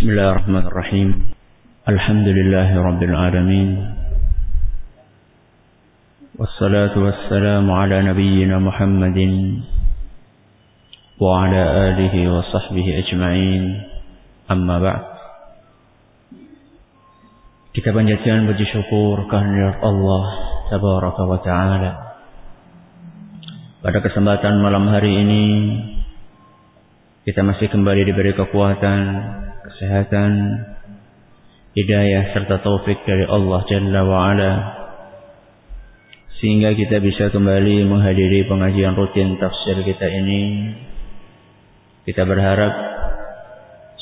بسم الله الرحمن الرحيم الحمد لله رب العالمين والصلاة والسلام على نبينا محمد وعلى آله وصحبه أجمعين أما بعد Kita panjatkan puji syukur kehadirat Allah Tabaraka wa Ta'ala Pada kesempatan malam hari ini Kita masih kembali diberi kekuatan Kesehatan Hidayah serta taufik dari Allah Jalla wa Ala. Sehingga kita bisa kembali menghadiri pengajian rutin tafsir kita ini. Kita berharap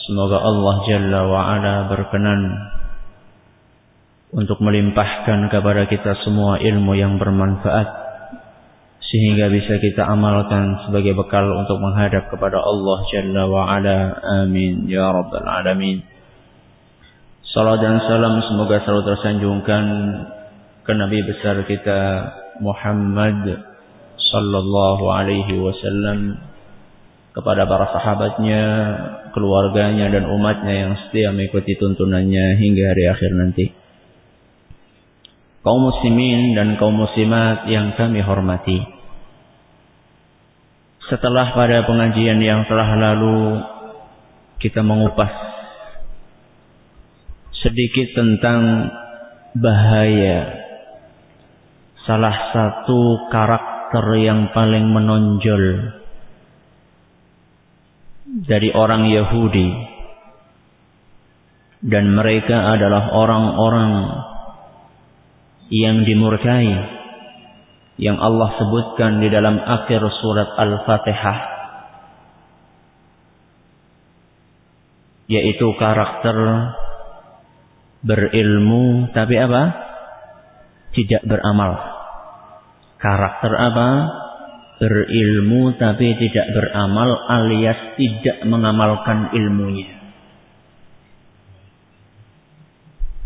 Semoga Allah Jalla wa Ala berkenan untuk melimpahkan kepada kita semua ilmu yang bermanfaat sehingga bisa kita amalkan sebagai bekal untuk menghadap kepada Allah Jalla wa Ala. Amin ya rabbal alamin. Salam dan salam semoga selalu tersanjungkan ke Nabi besar kita Muhammad sallallahu alaihi wasallam kepada para sahabatnya, keluarganya dan umatnya yang setia mengikuti tuntunannya hingga hari akhir nanti kaum muslimin dan kaum muslimat yang kami hormati. Setelah pada pengajian yang telah lalu kita mengupas sedikit tentang bahaya. Salah satu karakter yang paling menonjol dari orang Yahudi dan mereka adalah orang-orang yang dimurkai yang Allah sebutkan di dalam akhir surat Al-Fatihah yaitu karakter berilmu tapi apa? tidak beramal. Karakter apa? Berilmu tapi tidak beramal alias tidak mengamalkan ilmunya.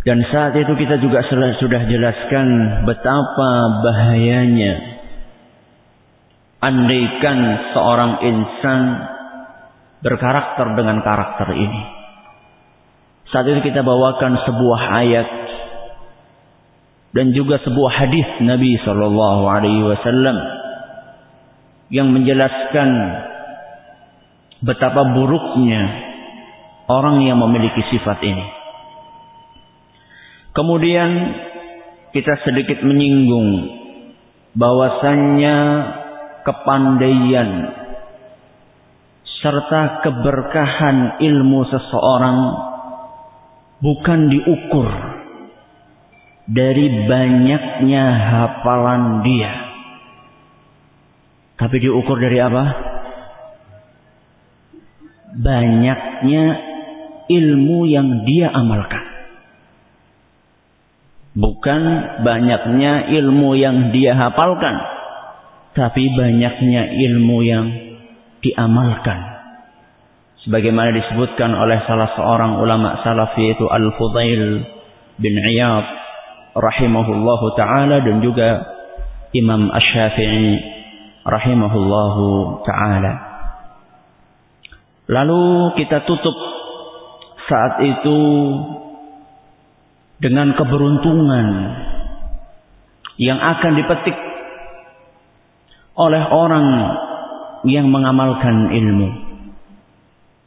Dan saat itu kita juga sudah jelaskan betapa bahayanya andaikan seorang insan berkarakter dengan karakter ini. Saat itu kita bawakan sebuah ayat dan juga sebuah hadis Nabi Shallallahu Alaihi Wasallam yang menjelaskan betapa buruknya orang yang memiliki sifat ini. Kemudian kita sedikit menyinggung bahwasannya kepandaian serta keberkahan ilmu seseorang bukan diukur dari banyaknya hafalan dia. Tapi diukur dari apa? Banyaknya ilmu yang dia amalkan. Bukan banyaknya ilmu yang dia hafalkan. Tapi banyaknya ilmu yang diamalkan. Sebagaimana disebutkan oleh salah seorang ulama salaf yaitu Al-Fudail bin Iyad rahimahullahu taala dan juga Imam Asy-Syafi'i rahimahullahu taala. Lalu kita tutup saat itu dengan keberuntungan yang akan dipetik oleh orang yang mengamalkan ilmu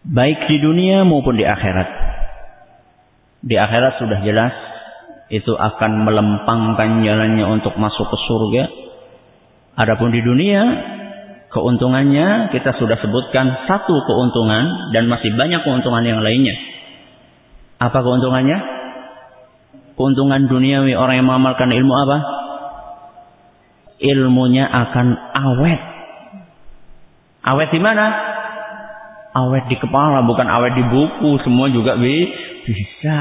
baik di dunia maupun di akhirat. Di akhirat sudah jelas itu akan melempangkan jalannya untuk masuk ke surga. Adapun di dunia keuntungannya kita sudah sebutkan satu keuntungan dan masih banyak keuntungan yang lainnya. Apa keuntungannya keuntungan duniawi orang yang mengamalkan ilmu apa? Ilmunya akan awet. Awet di mana? Awet di kepala, bukan awet di buku. Semua juga bisa.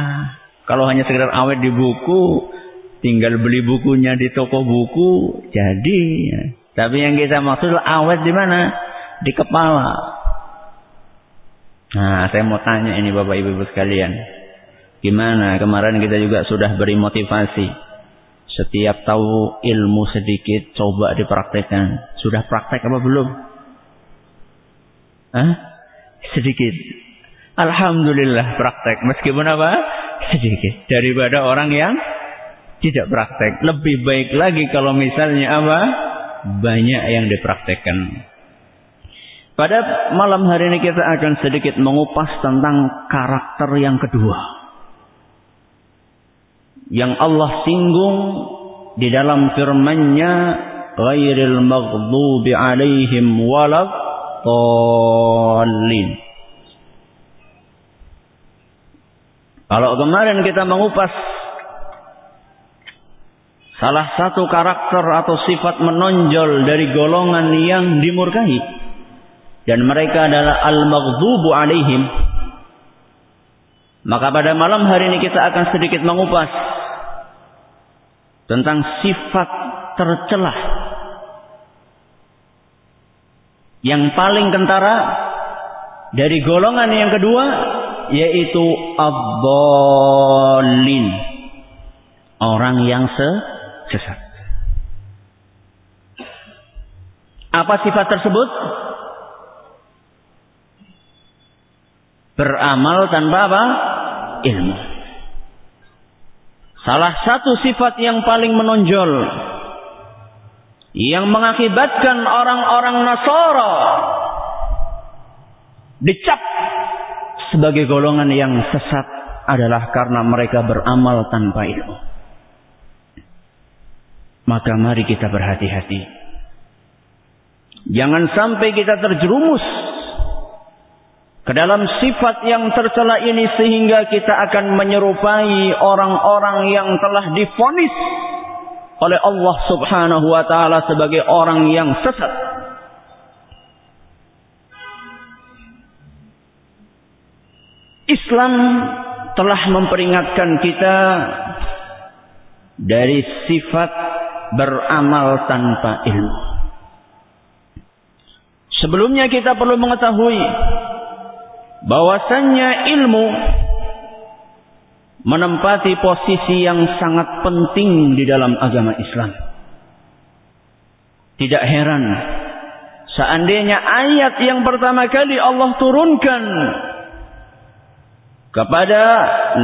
Kalau hanya sekedar awet di buku, tinggal beli bukunya di toko buku, jadi. Tapi yang kita maksud awet di mana? Di kepala. Nah, saya mau tanya ini Bapak Ibu sekalian. Gimana? Kemarin kita juga sudah beri motivasi. Setiap tahu ilmu sedikit, coba dipraktekkan. Sudah praktek apa belum? Hah? Sedikit. Alhamdulillah praktek. Meskipun apa? Sedikit. Daripada orang yang tidak praktek. Lebih baik lagi kalau misalnya apa? Banyak yang dipraktekkan. Pada malam hari ini kita akan sedikit mengupas tentang karakter yang kedua. Yang Allah singgung di dalam firman-Nya ghairil maghdubi alaihim walad Kalau kemarin kita mengupas salah satu karakter atau sifat menonjol dari golongan yang dimurkai dan mereka adalah al-maghdubu alaihim maka pada malam hari ini kita akan sedikit mengupas tentang sifat tercelah. Yang paling kentara dari golongan yang kedua yaitu abdolin. Orang yang sesat. Apa sifat tersebut? Beramal tanpa apa? Ilmu salah satu sifat yang paling menonjol yang mengakibatkan orang-orang Nasara dicap sebagai golongan yang sesat adalah karena mereka beramal tanpa ilmu. Maka mari kita berhati-hati. Jangan sampai kita terjerumus ke dalam sifat yang tercela ini sehingga kita akan menyerupai orang-orang yang telah difonis oleh Allah Subhanahu wa taala sebagai orang yang sesat. Islam telah memperingatkan kita dari sifat beramal tanpa ilmu. Sebelumnya kita perlu mengetahui bahwasannya ilmu menempati posisi yang sangat penting di dalam agama Islam. Tidak heran seandainya ayat yang pertama kali Allah turunkan kepada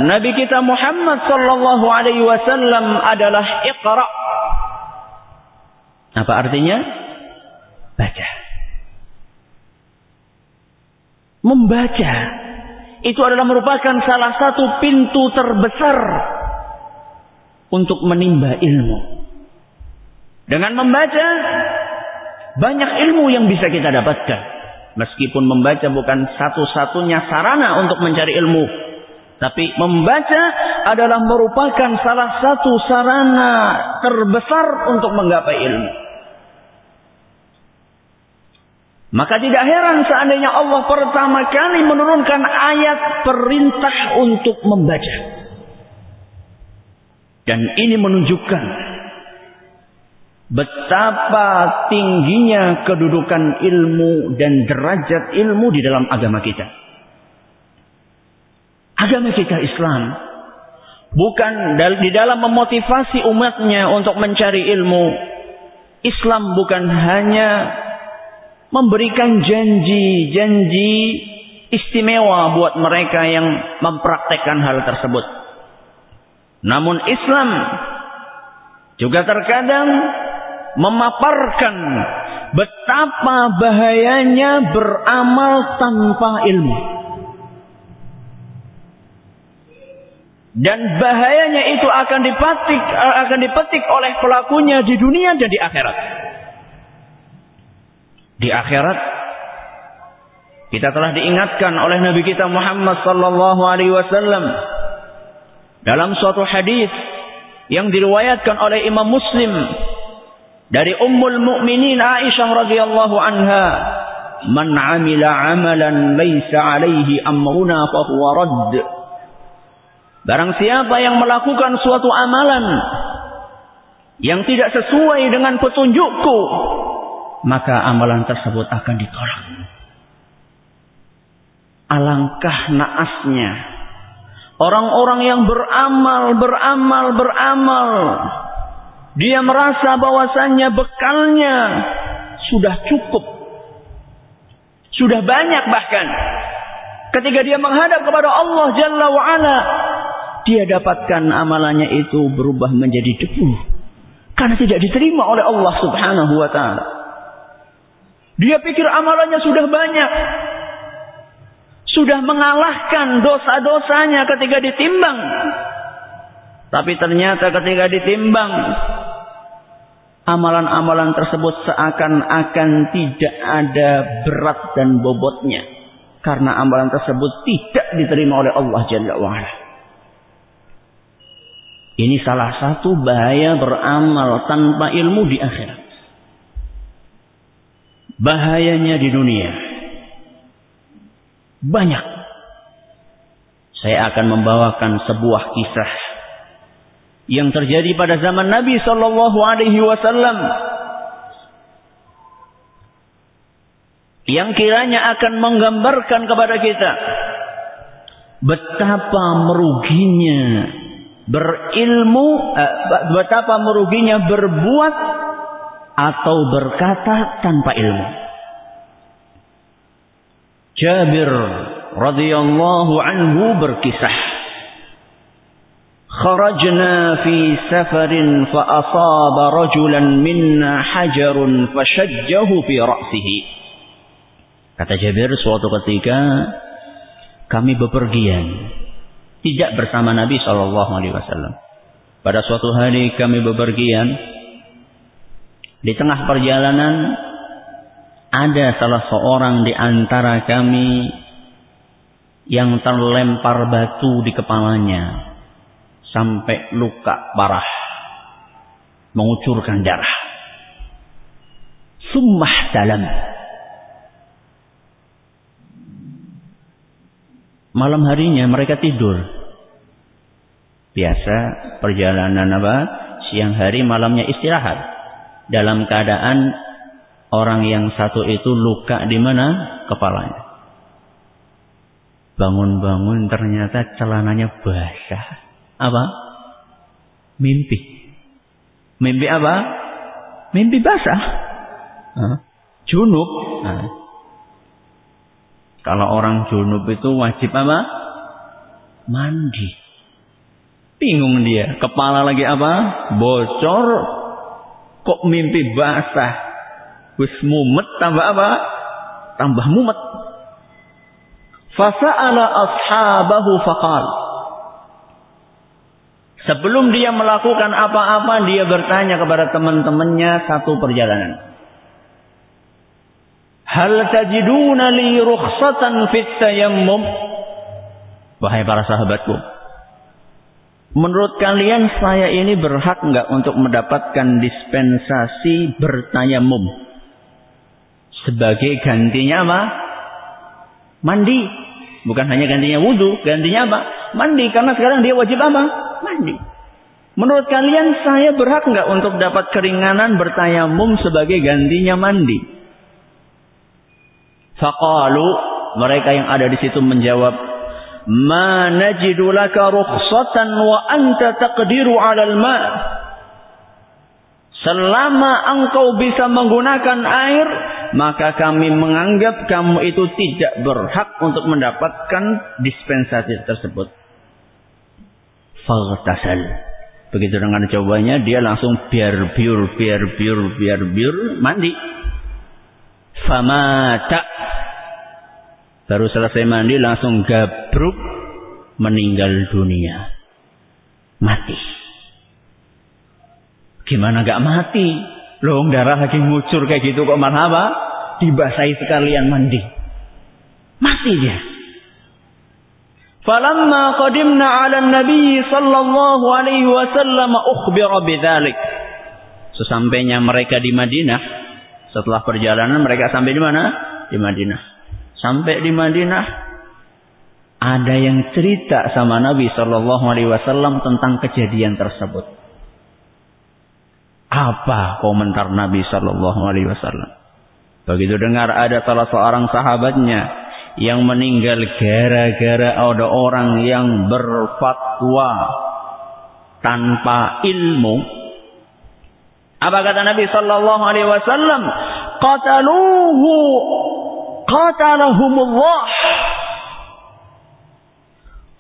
Nabi kita Muhammad sallallahu alaihi wasallam adalah Iqra. Apa artinya? Baca. Membaca itu adalah merupakan salah satu pintu terbesar untuk menimba ilmu. Dengan membaca banyak ilmu yang bisa kita dapatkan. Meskipun membaca bukan satu-satunya sarana untuk mencari ilmu. Tapi membaca adalah merupakan salah satu sarana terbesar untuk menggapai ilmu. Maka tidak heran seandainya Allah pertama kali menurunkan ayat perintah untuk membaca. Dan ini menunjukkan betapa tingginya kedudukan ilmu dan derajat ilmu di dalam agama kita. Agama kita Islam bukan di dalam memotivasi umatnya untuk mencari ilmu. Islam bukan hanya memberikan janji-janji istimewa buat mereka yang mempraktekkan hal tersebut. Namun Islam juga terkadang memaparkan betapa bahayanya beramal tanpa ilmu. Dan bahayanya itu akan dipetik akan dipetik oleh pelakunya di dunia dan di akhirat di akhirat kita telah diingatkan oleh Nabi kita Muhammad sallallahu alaihi wasallam dalam suatu hadis yang diriwayatkan oleh Imam Muslim dari Ummul Mukminin Aisyah radhiyallahu anha man amila amalan laisa alaihi amruna fahuwa radd. Barang siapa yang melakukan suatu amalan yang tidak sesuai dengan petunjukku maka amalan tersebut akan ditolak. Alangkah naasnya orang-orang yang beramal, beramal, beramal. Dia merasa bahwasannya bekalnya sudah cukup. Sudah banyak bahkan. Ketika dia menghadap kepada Allah Jalla wa'ala. Dia dapatkan amalannya itu berubah menjadi debu. Karena tidak diterima oleh Allah subhanahu wa ta'ala. Dia pikir amalannya sudah banyak. Sudah mengalahkan dosa-dosanya ketika ditimbang. Tapi ternyata ketika ditimbang. Amalan-amalan tersebut seakan-akan tidak ada berat dan bobotnya. Karena amalan tersebut tidak diterima oleh Allah Jalla wa'ala. Ini salah satu bahaya beramal tanpa ilmu di akhirat. Bahayanya di dunia. Banyak. Saya akan membawakan sebuah kisah yang terjadi pada zaman Nabi Shallallahu Alaihi Wasallam yang kiranya akan menggambarkan kepada kita betapa meruginya berilmu eh, betapa meruginya berbuat atau berkata tanpa ilmu. Jabir radhiyallahu anhu berkisah Kharajna fi safarin fa asaba rajulan minna hajarun fashajjahu fi Kata Jabir suatu ketika kami bepergian tidak bersama Nabi Shallallahu Alaihi Wasallam. Pada suatu hari kami bepergian, di tengah perjalanan ada salah seorang di antara kami yang terlempar batu di kepalanya sampai luka parah, mengucurkan darah. Summah dalam Malam harinya mereka tidur. Biasa perjalanan apa? Siang hari malamnya istirahat. Dalam keadaan orang yang satu itu luka di mana? Kepalanya. Bangun-bangun ternyata celananya basah. Apa? Mimpi. Mimpi apa? Mimpi basah. Junub. Nah. Kalau orang junub itu wajib apa? Mandi. Bingung dia. Kepala lagi apa? Bocor. Kok mimpi basah? Wis mumet tambah apa? Tambah mumet. Fasa'ala ashabahu faqal. Sebelum dia melakukan apa-apa, dia bertanya kepada teman-temannya satu perjalanan. Hal tajiduna li rukhsatan fit tayammum? Wahai para sahabatku. Menurut kalian saya ini berhak enggak untuk mendapatkan dispensasi bertayamum? Sebagai gantinya apa? Mandi. Bukan hanya gantinya wudhu, gantinya apa? Mandi. Karena sekarang dia wajib apa? Mandi. Menurut kalian saya berhak enggak untuk dapat keringanan bertayamum sebagai gantinya mandi? Faqalu mereka yang ada di situ menjawab, "Ma najidu laka rukhsatan wa anta taqdiru 'alal ma'." Selama engkau bisa menggunakan air, maka kami menganggap kamu itu tidak berhak untuk mendapatkan dispensasi tersebut. Faghtasal. Begitu dengan cobanya, dia langsung biar biur, biar biur, biar biur, mandi. Famata Baru selesai mandi langsung gabruk meninggal dunia. Mati. Gimana gak mati? Loh darah lagi ngucur kayak gitu kok malah apa? Dibasahi sekalian mandi. Mati dia. Falamma qadimna 'ala nabi sallallahu alaihi wasallam ukhbira bidzalik. Sesampainya mereka di Madinah, setelah perjalanan mereka sampai di mana? Di Madinah. Sampai di Madinah ada yang cerita sama Nabi Shallallahu Alaihi Wasallam tentang kejadian tersebut. Apa komentar Nabi Shallallahu Alaihi Wasallam? Begitu dengar ada salah seorang sahabatnya yang meninggal gara-gara ada orang yang berfatwa tanpa ilmu. Apa kata Nabi Shallallahu Alaihi Wasallam? Qataluhu qatalahumullah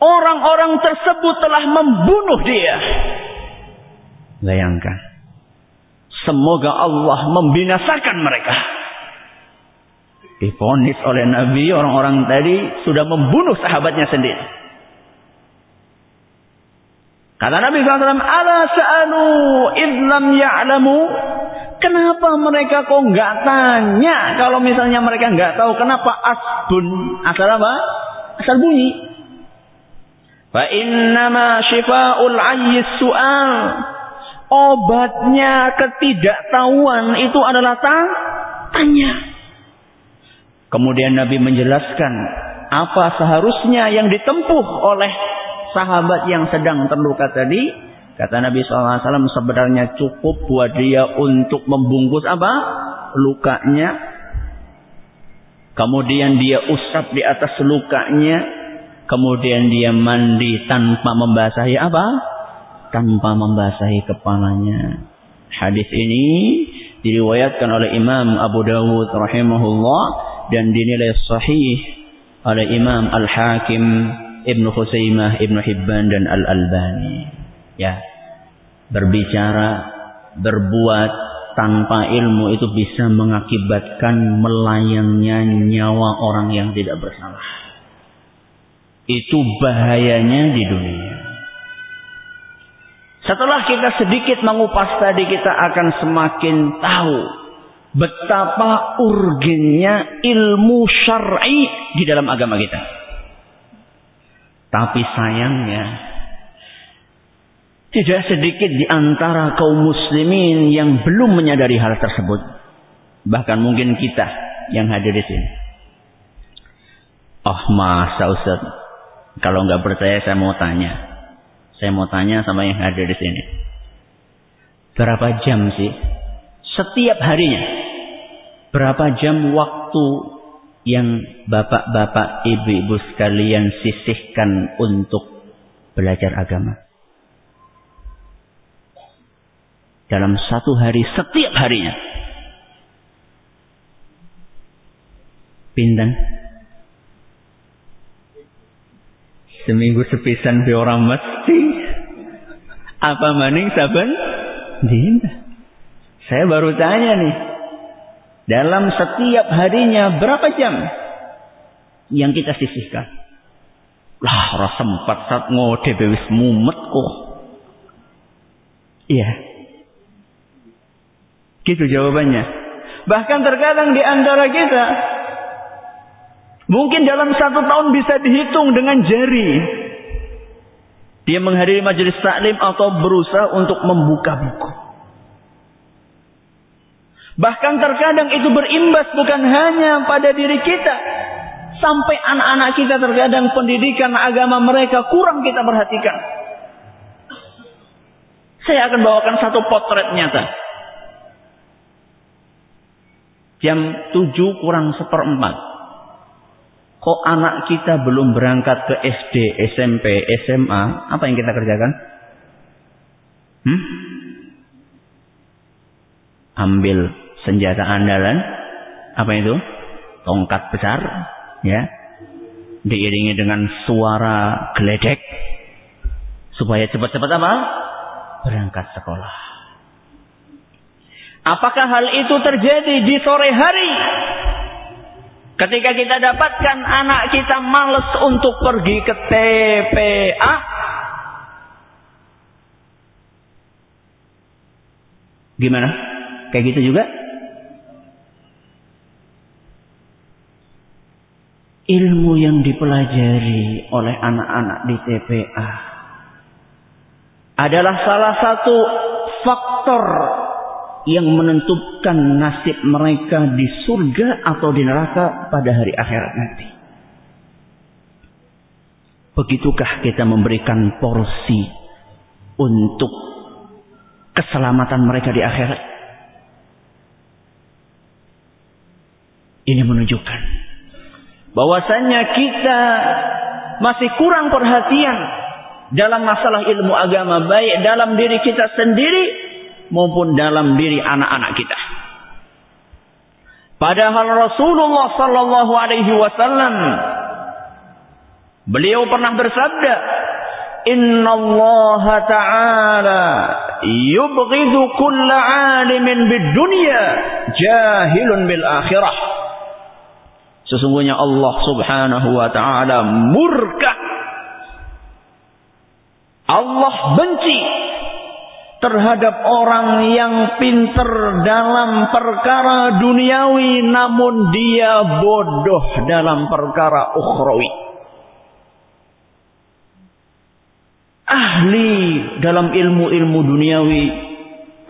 orang-orang tersebut telah membunuh dia. Bayangkan. Semoga Allah membinasakan mereka. Difonis oleh Nabi orang-orang tadi sudah membunuh sahabatnya sendiri. Kata Nabi SAW, Ala sa'alu idlam ya'lamu. Kenapa mereka kok nggak tanya kalau misalnya mereka nggak tahu kenapa asbun asal apa? Asal bunyi. Fa innama syifa'ul ayyis su'al. Obatnya ketidaktahuan itu adalah tanya. Kemudian Nabi menjelaskan apa seharusnya yang ditempuh oleh sahabat yang sedang terluka tadi. Kata Nabi SAW sebenarnya cukup buat dia untuk membungkus apa? Lukanya. Kemudian dia usap di atas lukanya Kemudian dia mandi tanpa membasahi apa? Tanpa membasahi kepalanya. Hadis ini diriwayatkan oleh Imam Abu Dawud rahimahullah dan dinilai sahih oleh Imam Al-Hakim Ibn Khusaimah, Ibn Hibban dan Al-Albani. Ya. Berbicara, berbuat tanpa ilmu itu bisa mengakibatkan melayangnya nyawa orang yang tidak bersalah. Itu bahayanya di dunia. Setelah kita sedikit mengupas tadi kita akan semakin tahu betapa urgennya ilmu syar'i di dalam agama kita. Tapi sayangnya tidak sedikit di antara kaum muslimin yang belum menyadari hal tersebut. Bahkan mungkin kita yang hadir di sini. Oh masa Ustaz, kalau nggak percaya saya mau tanya. Saya mau tanya sama yang hadir di sini. Berapa jam sih? Setiap harinya. Berapa jam waktu yang bapak-bapak, ibu-ibu sekalian sisihkan untuk belajar agama? Dalam satu hari, setiap harinya. Pinten? Seminggu sepisan di orang mesti. Apa maning saben? Dina. Saya baru tanya nih. Dalam setiap harinya berapa jam yang kita sisihkan? Lah, rasa empat saat ngode bewis mumet kok. Iya. Gitu jawabannya. Bahkan terkadang di antara kita Mungkin dalam satu tahun bisa dihitung dengan jari. Dia menghadiri majelis taklim atau berusaha untuk membuka buku. Bahkan terkadang itu berimbas bukan hanya pada diri kita. Sampai anak-anak kita terkadang pendidikan agama mereka kurang kita perhatikan. Saya akan bawakan satu potret nyata. Jam 7 kurang seperempat. Kok anak kita belum berangkat ke SD, SMP, SMA? Apa yang kita kerjakan? Hmm? Ambil senjata andalan. Apa itu? Tongkat besar. Ya. Diiringi dengan suara geledek. Supaya cepat-cepat apa? Berangkat sekolah. Apakah hal itu terjadi di sore hari? Ketika kita dapatkan anak kita males untuk pergi ke TPA, gimana? Kayak gitu juga? Ilmu yang dipelajari oleh anak-anak di TPA adalah salah satu faktor yang menentukan nasib mereka di surga atau di neraka pada hari akhirat nanti. Begitukah kita memberikan porsi untuk keselamatan mereka di akhirat? Ini menunjukkan bahwasannya kita masih kurang perhatian dalam masalah ilmu agama baik dalam diri kita sendiri maupun dalam diri anak-anak kita. Padahal Rasulullah sallallahu alaihi wasallam beliau pernah bersabda, Inna Allah Ta'ala yubghidu kulla alimin bid dunya jahilun bil akhirah. Sesungguhnya Allah Subhanahu wa taala murka. Allah benci terhadap orang yang pinter dalam perkara duniawi namun dia bodoh dalam perkara ukhrawi. Ahli dalam ilmu-ilmu duniawi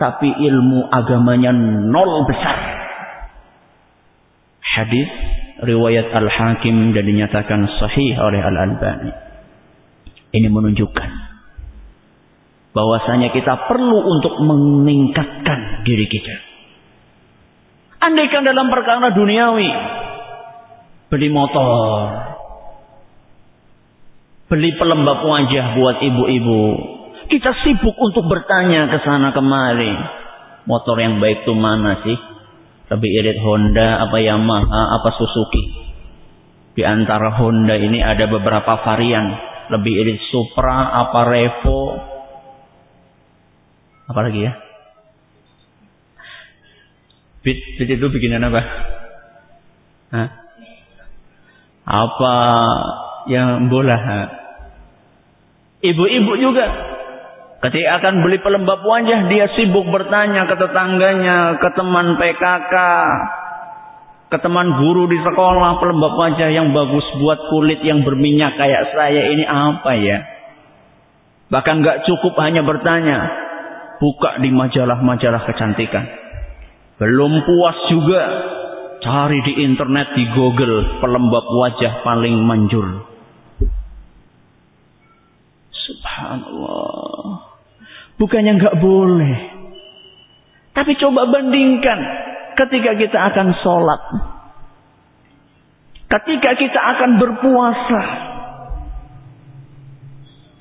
tapi ilmu agamanya nol besar. Hadis riwayat Al-Hakim dan dinyatakan sahih oleh Al-Albani. Ini menunjukkan bahwasanya kita perlu untuk meningkatkan diri kita. Andaikan dalam perkara duniawi, beli motor, beli pelembab wajah buat ibu-ibu, kita sibuk untuk bertanya ke sana kemari. Motor yang baik itu mana sih? Lebih irit Honda, apa Yamaha, apa Suzuki? Di antara Honda ini ada beberapa varian. Lebih irit Supra, apa Revo, Apalagi ya? Bit itu bikinan apa? Hah? Apa yang bola? Ibu-ibu juga. Ketika akan beli pelembab wajah, dia sibuk bertanya ke tetangganya, ke teman PKK, ke teman guru di sekolah, pelembab wajah yang bagus buat kulit yang berminyak kayak saya ini apa ya? Bahkan nggak cukup hanya bertanya, buka di majalah-majalah kecantikan. Belum puas juga cari di internet di Google pelembab wajah paling manjur. Subhanallah. Bukannya nggak boleh. Tapi coba bandingkan ketika kita akan sholat. Ketika kita akan berpuasa.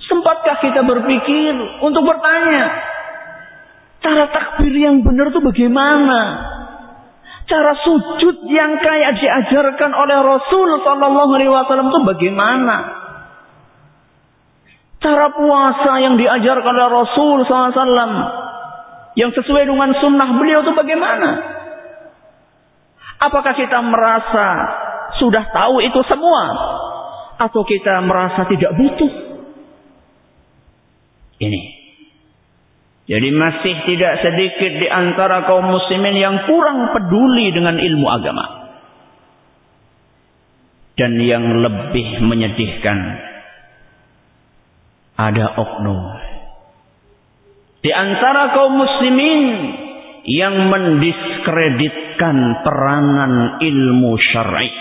Sempatkah kita berpikir untuk bertanya, Cara takbir yang benar itu bagaimana? Cara sujud yang kayak diajarkan oleh Rasul Sallallahu Alaihi Wasallam itu bagaimana? Cara puasa yang diajarkan oleh Rasul SAW yang sesuai dengan sunnah beliau itu bagaimana? Apakah kita merasa sudah tahu itu semua? Atau kita merasa tidak butuh? Ini jadi masih tidak sedikit di antara kaum muslimin yang kurang peduli dengan ilmu agama. Dan yang lebih menyedihkan ada oknum di antara kaum muslimin yang mendiskreditkan peranan ilmu syar'i.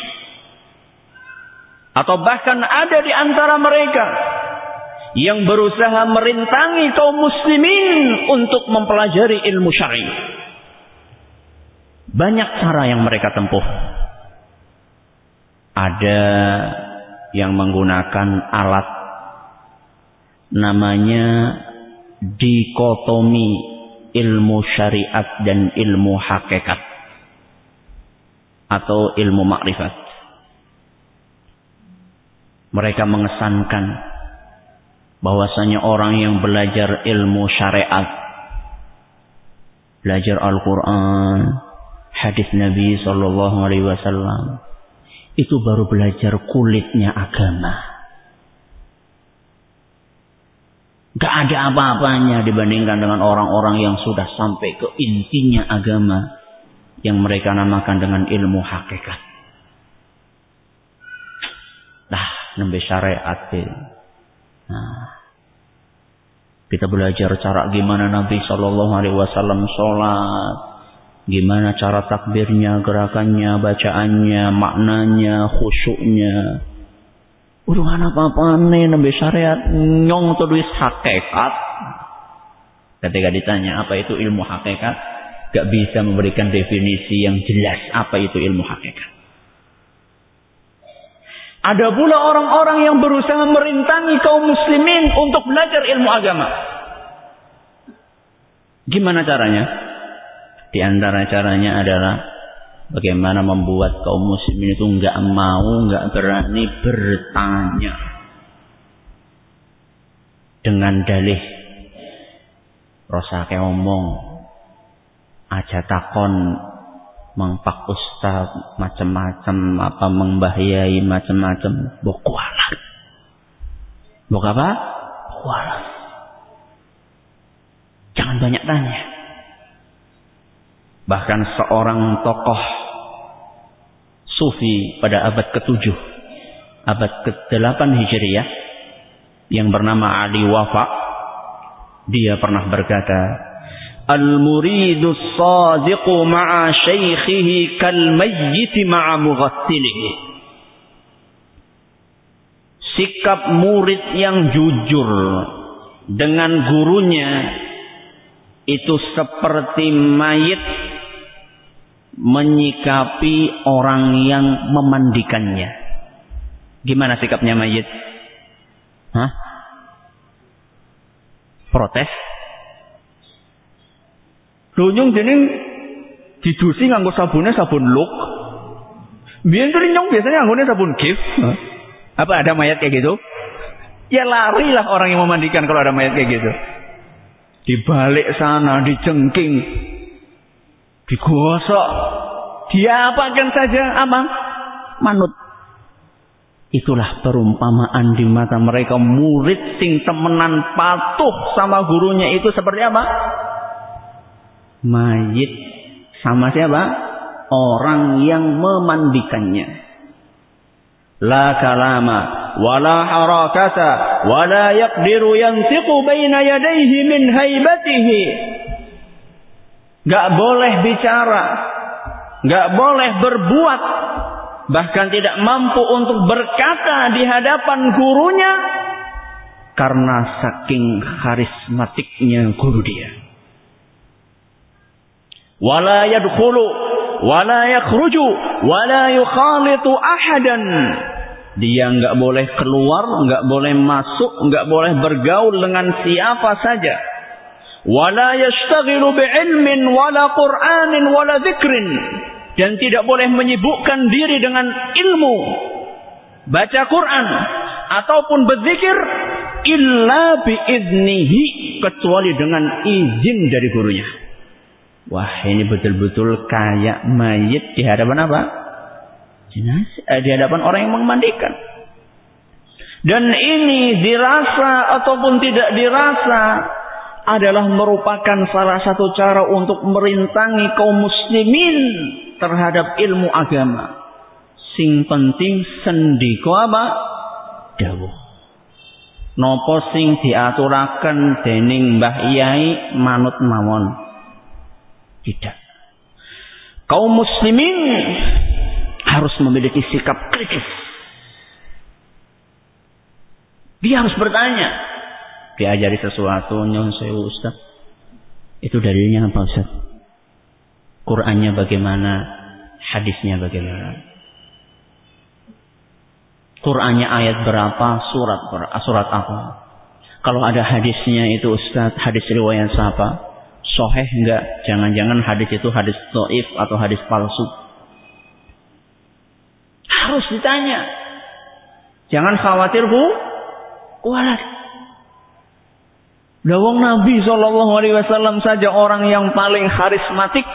Atau bahkan ada di antara mereka yang berusaha merintangi kaum muslimin untuk mempelajari ilmu syar'i. Banyak cara yang mereka tempuh. Ada yang menggunakan alat namanya dikotomi ilmu syariat dan ilmu hakikat atau ilmu makrifat. Mereka mengesankan bahwasanya orang yang belajar ilmu syariat belajar Al-Qur'an hadis Nabi sallallahu alaihi wasallam itu baru belajar kulitnya agama Gak ada apa-apanya dibandingkan dengan orang-orang yang sudah sampai ke intinya agama yang mereka namakan dengan ilmu hakikat. Nah, nembe syariat Nah, kita belajar cara gimana Nabi Shallallahu Alaihi Wasallam sholat, gimana cara takbirnya, gerakannya, bacaannya, maknanya, khusyuknya. Udah apa-apa nih Nabi syariat nyong tulis hakikat. Ketika ditanya apa itu ilmu hakikat, gak bisa memberikan definisi yang jelas apa itu ilmu hakikat. Ada pula orang-orang yang berusaha merintangi kaum muslimin untuk belajar ilmu agama. Gimana caranya? Di antara caranya adalah bagaimana membuat kaum muslimin itu nggak mau, nggak berani bertanya. dengan dalih rasa omong aja takon mengpak ustaz macam-macam apa membahayai macam-macam. Bokwalat bok apa bokwalat jangan banyak tanya. Bahkan seorang tokoh sufi pada abad ke-7 abad ke-8 Hijriah yang bernama Ali Wafa dia pernah berkata Al-muridu sadiqu ma'a syaikhihi kal. Sikap murid yang jujur dengan gurunya itu seperti mayit menyikapi orang yang memandikannya. Gimana sikapnya mayit? Hah? Protes? Lho jening didusi nganggo sabunnya sabun look. Biar tuh nyong biasanya nganggone sabun gif. Apa ada mayat kayak gitu? Ya larilah orang yang memandikan kalau ada mayat kayak gitu. Dibalik sana, dijengking, digosok, diapakan saja amang manut. Itulah perumpamaan di mata mereka murid sing temenan patuh sama gurunya itu seperti apa? Mayit sama siapa? Orang yang memandikannya. La kalama wala harakata wala yaqdiru yantiqu baina yadayhi min haibatihi. Gak boleh bicara, gak boleh berbuat, bahkan tidak mampu untuk berkata di hadapan gurunya karena saking karismatiknya guru dia wala yadkhulu wala yakhruju wala yukhalitu ahadan dia enggak boleh keluar, enggak boleh masuk, enggak boleh bergaul dengan siapa saja. Wala yashtaghilu bi'ilmin wala Qur'anin wala dzikrin dan tidak boleh menyibukkan diri dengan ilmu, baca Quran ataupun berzikir illa biiznihi kecuali dengan izin dari gurunya. Wah ini betul-betul kayak mayit di hadapan apa? Jenazah, eh, di hadapan orang yang memandikan. Dan ini dirasa ataupun tidak dirasa adalah merupakan salah satu cara untuk merintangi kaum muslimin terhadap ilmu agama. Sing penting sendiko apa? Dawuh. Nopo sing diaturaken dening Mbah Iyai manut mawon. Tidak. Kaum muslimin harus memiliki sikap kritis. Dia harus bertanya. Diajari sesuatu, nyon saya Ustaz. Itu dalilnya apa Ustaz? Qurannya bagaimana? Hadisnya bagaimana? Qurannya ayat berapa? Surat surat apa? Kalau ada hadisnya itu Ustaz, hadis riwayat siapa? Soheh enggak. Jangan-jangan hadis itu hadis to'if atau hadis palsu. Harus ditanya. Jangan khawatir bu. Kualat. Dawang Nabi Shallallahu Alaihi Wasallam saja orang yang paling karismatik,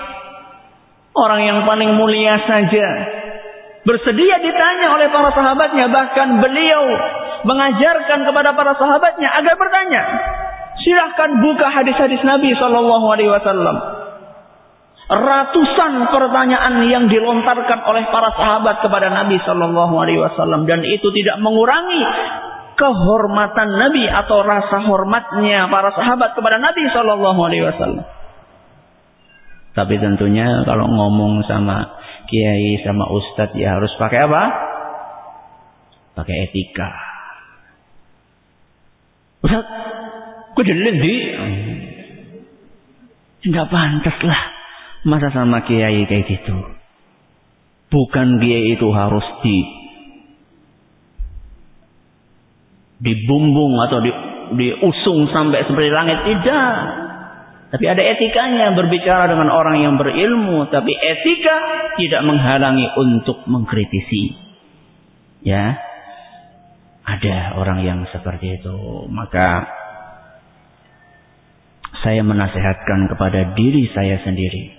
orang yang paling mulia saja, bersedia ditanya oleh para sahabatnya, bahkan beliau mengajarkan kepada para sahabatnya agar bertanya, Silahkan buka hadis-hadis Nabi Shallallahu Alaihi Wasallam. Ratusan pertanyaan yang dilontarkan oleh para sahabat kepada Nabi Shallallahu Alaihi Wasallam dan itu tidak mengurangi kehormatan Nabi atau rasa hormatnya para sahabat kepada Nabi Shallallahu Alaihi Wasallam. Tapi tentunya kalau ngomong sama kiai sama ustadz ya harus pakai apa? Pakai etika. Ustaz, Kudelin di. Enggak pantas lah. Masa sama kiai kayak gitu. Bukan kiai itu harus di dibumbung atau di, diusung sampai seperti langit tidak. Tapi ada etikanya berbicara dengan orang yang berilmu, tapi etika tidak menghalangi untuk mengkritisi. Ya. Ada orang yang seperti itu, maka saya menasihatkan kepada diri saya sendiri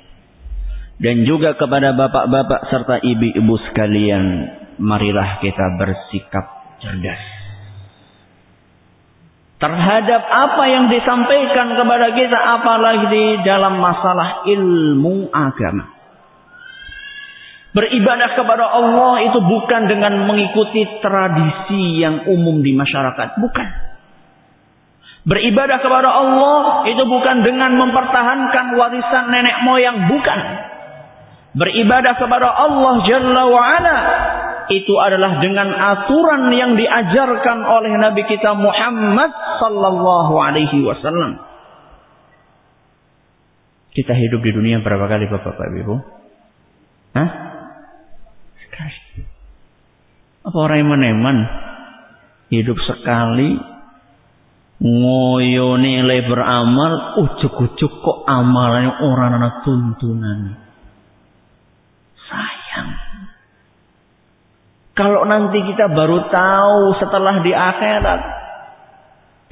dan juga kepada bapak-bapak serta ibu-ibu sekalian, marilah kita bersikap cerdas terhadap apa yang disampaikan kepada kita apalagi di dalam masalah ilmu agama. Beribadah kepada Allah itu bukan dengan mengikuti tradisi yang umum di masyarakat, bukan. Beribadah kepada Allah itu bukan dengan mempertahankan warisan nenek moyang, bukan. Beribadah kepada Allah Jalla wa'ala itu adalah dengan aturan yang diajarkan oleh Nabi kita Muhammad sallallahu alaihi wasallam. Kita hidup di dunia berapa kali Bapak Ibu? Hah? Sekali. Apa orang yang meneman hidup sekali ngoyo nilai beramal ujuk-ujuk kok amalannya orang anak tuntunan. Kalau nanti kita baru tahu setelah di akhirat.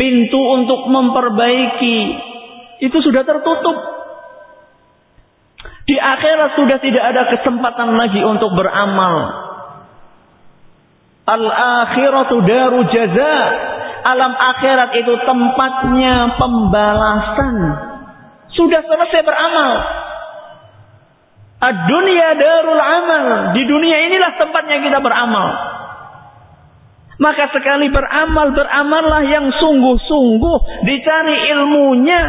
Pintu untuk memperbaiki. Itu sudah tertutup. Di akhirat sudah tidak ada kesempatan lagi untuk beramal. Al-akhiratu daru jaza. Alam akhirat itu tempatnya pembalasan. Sudah selesai beramal. Dunia darul amal. Di dunia inilah tempatnya kita beramal. Maka sekali beramal, beramallah yang sungguh-sungguh. Dicari ilmunya.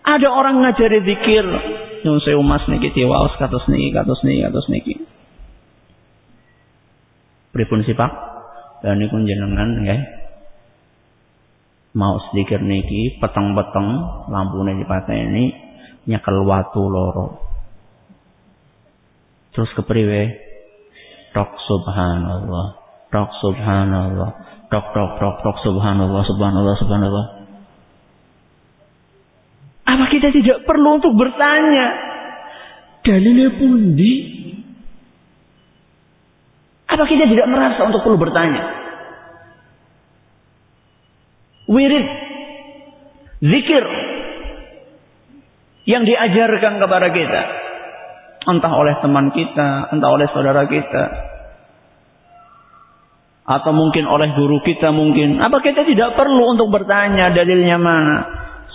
Ada orang ngajari zikir. Nyun saya umas niki tiwaos katus niki, katus niki, katus niki. Pripun sih Pak? Dan ini jenengan ya. Mau sedikit niki, peteng-peteng, lampu ini nyekel watu loro. Terus kepriwe? Tok subhanallah. Tok subhanallah. Tok tok tok tok subhanallah subhanallah subhanallah. Apa kita tidak perlu untuk bertanya? Dalilnya pundi? Apa kita tidak merasa untuk perlu bertanya? Wirid, zikir yang diajarkan kepada kita Entah oleh teman kita, entah oleh saudara kita. Atau mungkin oleh guru kita mungkin. Apa kita tidak perlu untuk bertanya dalilnya mana?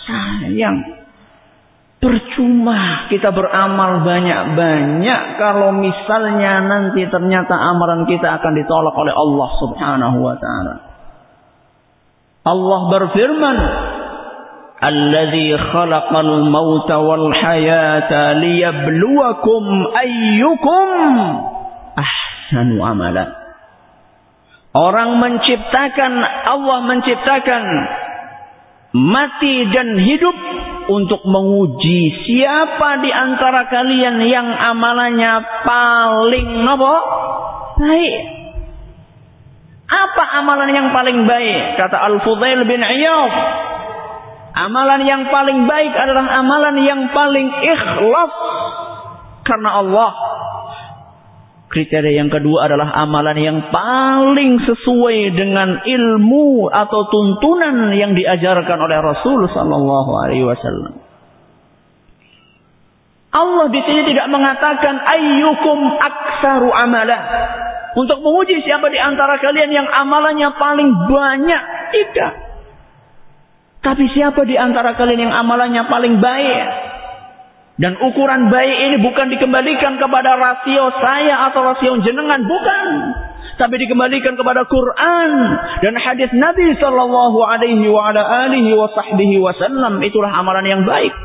Sayang. Percuma kita beramal banyak-banyak kalau misalnya nanti ternyata amalan kita akan ditolak oleh Allah Subhanahu wa taala. Allah berfirman, "Allazi khalaqal mauta wal hayata liyabluwakum ayyukum ahsanu amala." Orang menciptakan, Allah menciptakan mati dan hidup untuk menguji siapa di antara kalian yang amalannya paling nopo baik. Apa amalan yang paling baik? Kata Al-Fudail bin Iyad. Amalan yang paling baik adalah amalan yang paling ikhlas karena Allah. Kriteria yang kedua adalah amalan yang paling sesuai dengan ilmu atau tuntunan yang diajarkan oleh Rasul sallallahu alaihi wasallam. Allah di sini tidak mengatakan ayyukum aksaru amala. Untuk menguji siapa di antara kalian yang amalannya paling banyak. Tidak. Tapi siapa di antara kalian yang amalannya paling baik? Dan ukuran baik ini bukan dikembalikan kepada rasio saya atau rasio jenengan, bukan. Tapi dikembalikan kepada Quran dan hadis Nabi Shallallahu Alaihi wasallam. Itulah amalan yang baik.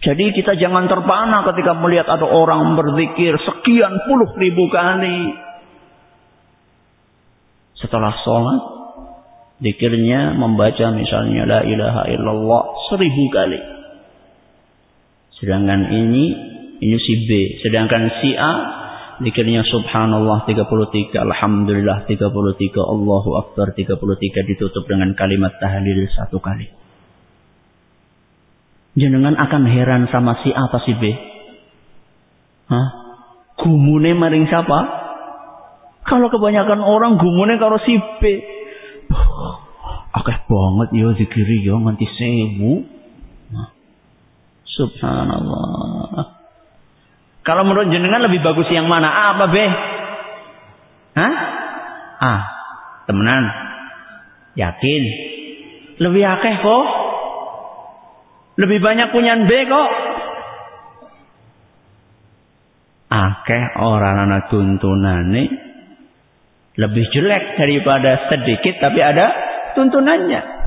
Jadi kita jangan terpana ketika melihat ada orang berzikir sekian puluh ribu kali. Setelah sholat, Dikirnya membaca misalnya la ilaha illallah seribu kali. Sedangkan ini, ini si B. Sedangkan si A, dikirnya subhanallah 33, alhamdulillah 33, Allahu akbar 33 ditutup dengan kalimat tahlil satu kali. Jenengan akan heran sama si A apa si B? Hah? Gumune maring siapa? Kalau kebanyakan orang gumune kalau si B. Akeh banget ya zikiri ya nganti sewu. Nah, subhanallah. Kalau menurut jenengan lebih bagus yang mana? A apa B? Hah? A. Temenan. Yakin. Lebih akeh kok. Lebih banyak punya B kok. Akeh orang anak tuntunane lebih jelek daripada sedikit tapi ada tuntunannya.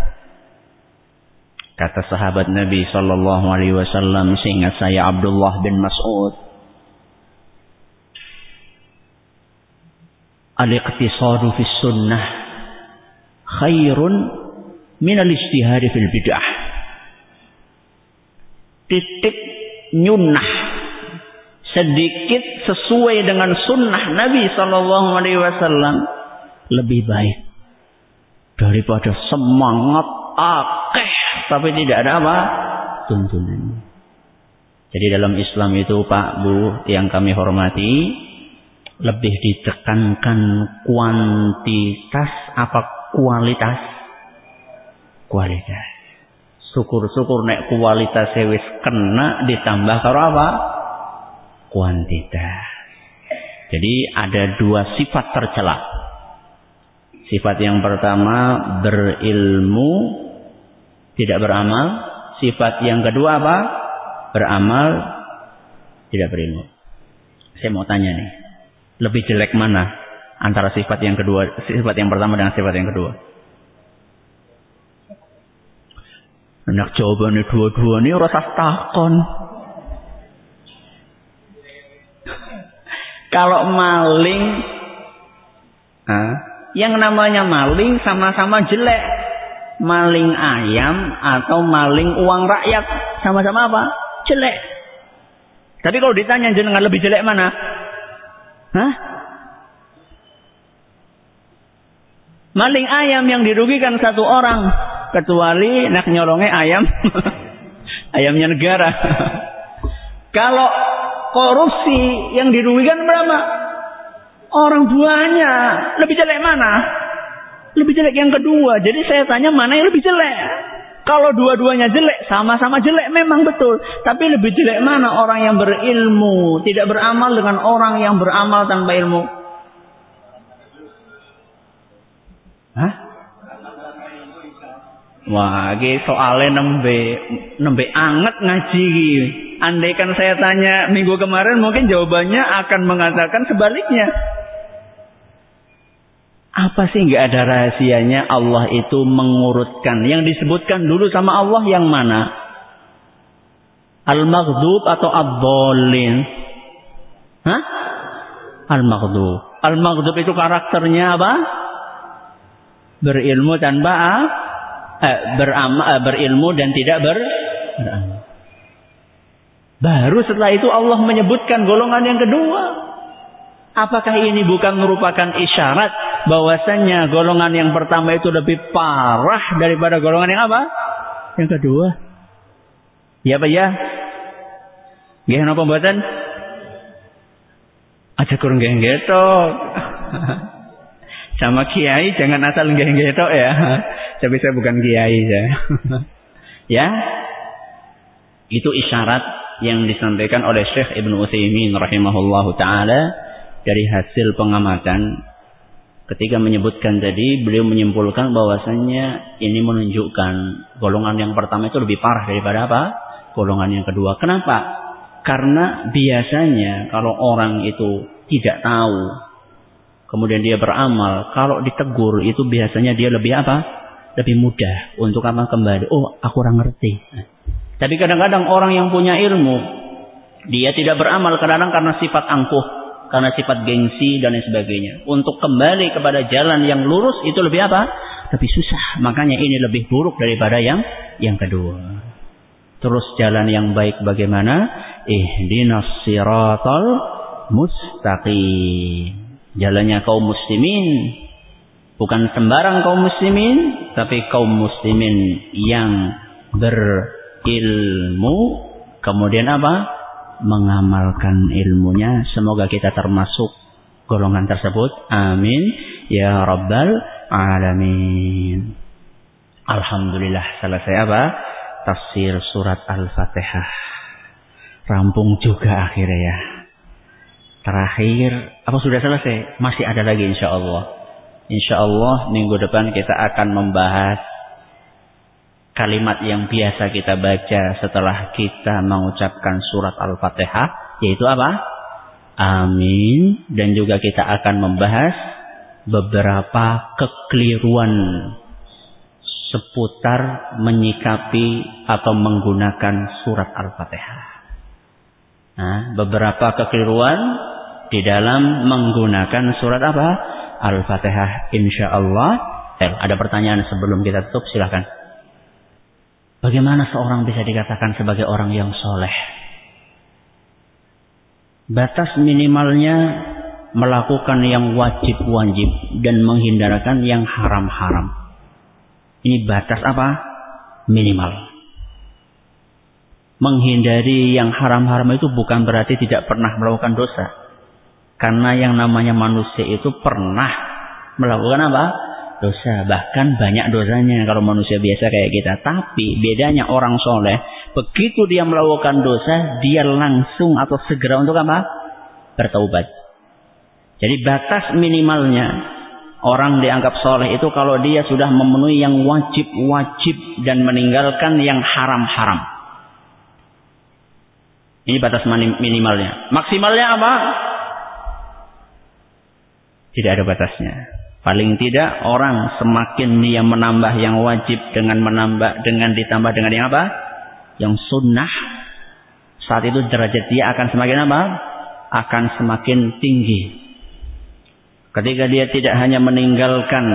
Kata sahabat Nabi Shallallahu Alaihi Wasallam, seingat saya Abdullah bin Mas'ud, al-iqtisadu fi sunnah khairun min al-ijtihadi fil bid'ah. Titik nyunnah sedikit sesuai dengan sunnah Nabi Shallallahu Alaihi Wasallam lebih baik daripada semangat akeh tapi tidak ada apa tuntunan. Jadi dalam Islam itu Pak Bu yang kami hormati lebih ditekankan kuantitas apa kualitas? Kualitas. Syukur-syukur nek kualitas wis kena ditambah karo apa? Kuantitas. Jadi ada dua sifat tercela. Sifat yang pertama berilmu tidak beramal. Sifat yang kedua apa? Beramal tidak berilmu. Saya mau tanya nih. Lebih jelek mana antara sifat yang kedua, sifat yang pertama dengan sifat yang kedua? Enak jawabannya dua-dua ini rasa takon. Kalau maling, ah, yang namanya maling sama-sama jelek. Maling ayam atau maling uang rakyat sama-sama apa? Jelek. Tapi kalau ditanya jenengan lebih jelek mana? Hah? Maling ayam yang dirugikan satu orang. Kecuali nak nyolongnya ayam. Ayamnya negara. Kalau korupsi yang dirugikan berapa? Orang tuanya. Lebih jelek mana? Lebih jelek yang kedua. Jadi saya tanya mana yang lebih jelek? Kalau dua-duanya jelek, sama-sama jelek memang betul. Tapi lebih jelek mana orang yang berilmu, tidak beramal dengan orang yang beramal tanpa ilmu? Hah? Wah, ini soalnya nembe nembe anget ngaji. Andaikan saya tanya minggu kemarin, mungkin jawabannya akan mengatakan sebaliknya. Apa sih nggak ada rahasianya Allah itu mengurutkan yang disebutkan dulu sama Allah yang mana? Al-maghdub atau ad-dallin? Hah? Al-maghdub. Al-maghdub itu karakternya apa? Berilmu tanpa eh, eh, berilmu dan tidak ber. Baru setelah itu Allah menyebutkan golongan yang kedua. Apakah ini bukan merupakan isyarat bahwasannya golongan yang pertama itu lebih parah daripada golongan yang apa? Yang kedua. Ya Pak ya? Gimana pembuatan? Aja kurang geng getok. Sama kiai jangan asal geng getok ya. Tapi saya bukan kiai ya. ya. Itu isyarat yang disampaikan oleh Syekh Ibnu Utsaimin rahimahullahu taala dari hasil pengamatan ketika menyebutkan tadi beliau menyimpulkan bahwasannya ini menunjukkan golongan yang pertama itu lebih parah daripada apa? Golongan yang kedua. Kenapa? Karena biasanya kalau orang itu tidak tahu kemudian dia beramal, kalau ditegur itu biasanya dia lebih apa? Lebih mudah untuk apa kembali. Oh, aku kurang ngerti. Tapi kadang-kadang orang yang punya ilmu dia tidak beramal kadang-kadang karena sifat angkuh karena sifat gengsi dan lain sebagainya. Untuk kembali kepada jalan yang lurus itu lebih apa? Lebih susah. Makanya ini lebih buruk daripada yang yang kedua. Terus jalan yang baik bagaimana? Ihdinas siratal mustaqim. Jalannya kaum muslimin bukan sembarang kaum muslimin, tapi kaum muslimin yang berilmu kemudian apa? mengamalkan ilmunya. Semoga kita termasuk golongan tersebut. Amin. Ya Rabbal Alamin. Alhamdulillah selesai apa? Tafsir surat Al-Fatihah. Rampung juga akhirnya ya. Terakhir, apa sudah selesai? Masih ada lagi insya Allah. Insya Allah minggu depan kita akan membahas kalimat yang biasa kita baca setelah kita mengucapkan surat Al-Fatihah. Yaitu apa? Amin. Dan juga kita akan membahas beberapa kekeliruan seputar menyikapi atau menggunakan surat Al-Fatihah. Nah, beberapa kekeliruan di dalam menggunakan surat apa? Al-Fatihah. Insya Allah. Eh, ada pertanyaan sebelum kita tutup, silahkan. Bagaimana seorang bisa dikatakan sebagai orang yang soleh? Batas minimalnya melakukan yang wajib-wajib dan menghindarkan yang haram-haram. Ini batas apa? Minimal. Menghindari yang haram-haram itu bukan berarti tidak pernah melakukan dosa. Karena yang namanya manusia itu pernah melakukan apa? Dosa. Bahkan banyak dosanya kalau manusia biasa kayak kita. Tapi bedanya orang soleh. Begitu dia melakukan dosa. Dia langsung atau segera untuk apa? Bertaubat. Jadi batas minimalnya Orang dianggap soleh itu kalau dia sudah memenuhi yang wajib-wajib dan meninggalkan yang haram-haram. Ini batas minimalnya. Maksimalnya apa? Tidak ada batasnya. Paling tidak orang semakin dia menambah yang wajib dengan menambah dengan ditambah dengan yang apa? Yang sunnah. Saat itu derajat dia akan semakin apa? Akan semakin tinggi. Ketika dia tidak hanya meninggalkan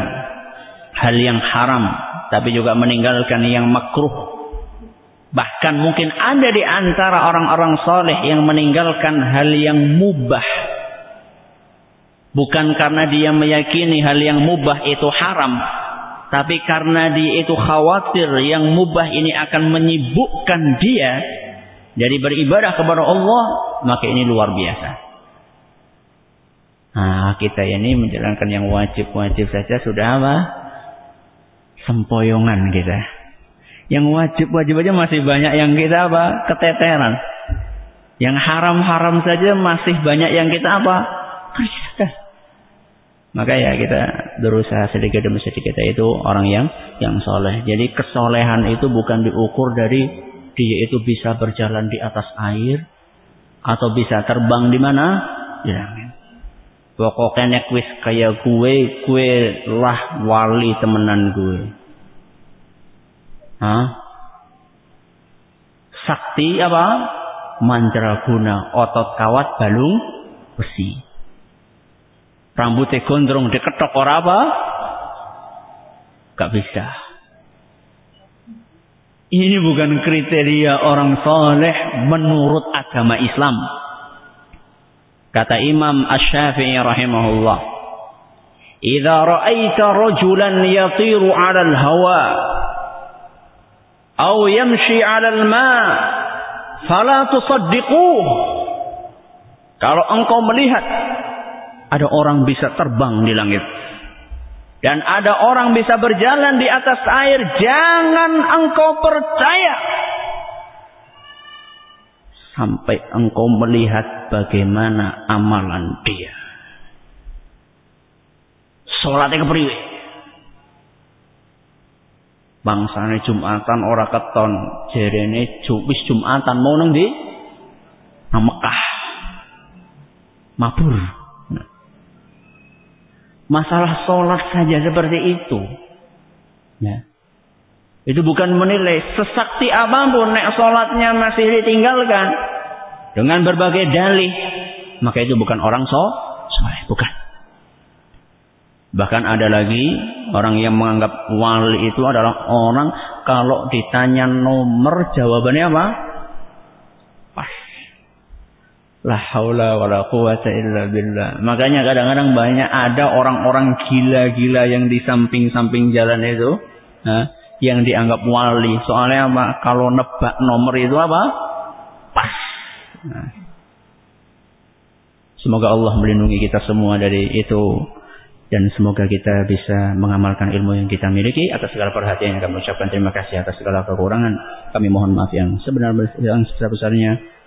hal yang haram, tapi juga meninggalkan yang makruh. Bahkan mungkin ada di antara orang-orang soleh yang meninggalkan hal yang mubah. Bukan karena dia meyakini hal yang mubah itu haram. Tapi karena dia itu khawatir yang mubah ini akan menyibukkan dia. Dari beribadah kepada Allah. Maka ini luar biasa. Nah, kita ini menjalankan yang wajib-wajib saja sudah apa? Sempoyongan kita. Yang wajib-wajib aja masih banyak yang kita apa? Keteteran. Yang haram-haram saja masih banyak yang kita apa? Kerjakan. Maka ya kita berusaha sedikit demi sedikit itu orang yang yang soleh. Jadi kesolehan itu bukan diukur dari dia itu bisa berjalan di atas air atau bisa terbang di mana di langit. Pokoknya nek wis kaya gue, gue lah wali temenan gue. Hah? Sakti apa? Mandraguna, otot kawat balung besi. Rambutnya gondrong diketok ora apa? Gak bisa. Ini bukan kriteria orang soleh menurut agama Islam. Kata Imam Asy-Syafi'i rahimahullah, "Idza ra'aita rajulan yatiru 'ala al-hawa aw yamshi 'ala al-ma' fala tusaddiquh." Kalau engkau melihat ada orang bisa terbang di langit dan ada orang bisa berjalan di atas air, jangan engkau percaya sampai engkau melihat bagaimana amalan dia. Salatnya kepriwe? Bangsane Jumatan ora keton, jerene wis Jumatan mau ndi? Nang Mekah. Mabur. Masalah sholat saja seperti itu. Ya. Itu bukan menilai sesakti apa pun nek sholatnya masih ditinggalkan dengan berbagai dalih, maka itu bukan orang soleh, bukan. Bahkan ada lagi orang yang menganggap wali itu adalah orang kalau ditanya nomor jawabannya apa? La haula wala quwata illa billah. Makanya kadang-kadang banyak ada orang-orang gila-gila yang di samping-samping jalan itu. Nah, yang dianggap wali. Soalnya apa? Kalau nebak nomor itu apa? Pas. Nah. Semoga Allah melindungi kita semua dari itu. dan semoga kita bisa mengamalkan ilmu yang kita miliki atas segala perhatian yang kami ucapkan terima kasih atas segala kekurangan kami mohon maaf yang sebenar yang